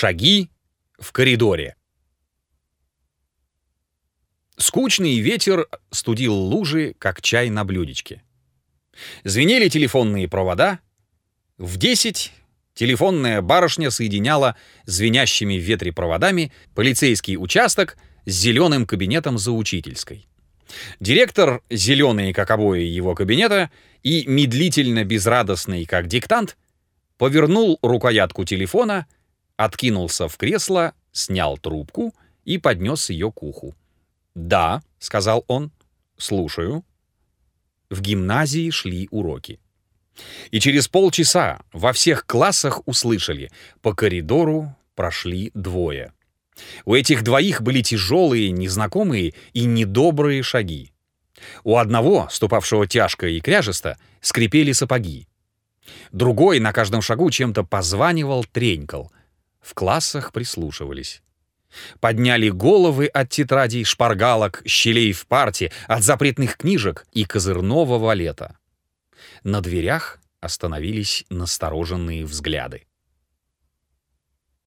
Шаги в коридоре. Скучный ветер студил лужи, как чай на блюдечке. Звенели телефонные провода. В десять телефонная барышня соединяла звенящими в ветре проводами полицейский участок с зеленым кабинетом за учительской. Директор, зеленый, как обои его кабинета, и медлительно безрадостный, как диктант, повернул рукоятку телефона — откинулся в кресло, снял трубку и поднес ее к уху. «Да», — сказал он, — «слушаю». В гимназии шли уроки. И через полчаса во всех классах услышали, по коридору прошли двое. У этих двоих были тяжелые, незнакомые и недобрые шаги. У одного, ступавшего тяжко и кряжесто, скрипели сапоги. Другой на каждом шагу чем-то позванивал, тренькал. В классах прислушивались. Подняли головы от тетрадей, шпаргалок, щелей в парте, от запретных книжек и козырного валета. На дверях остановились настороженные взгляды.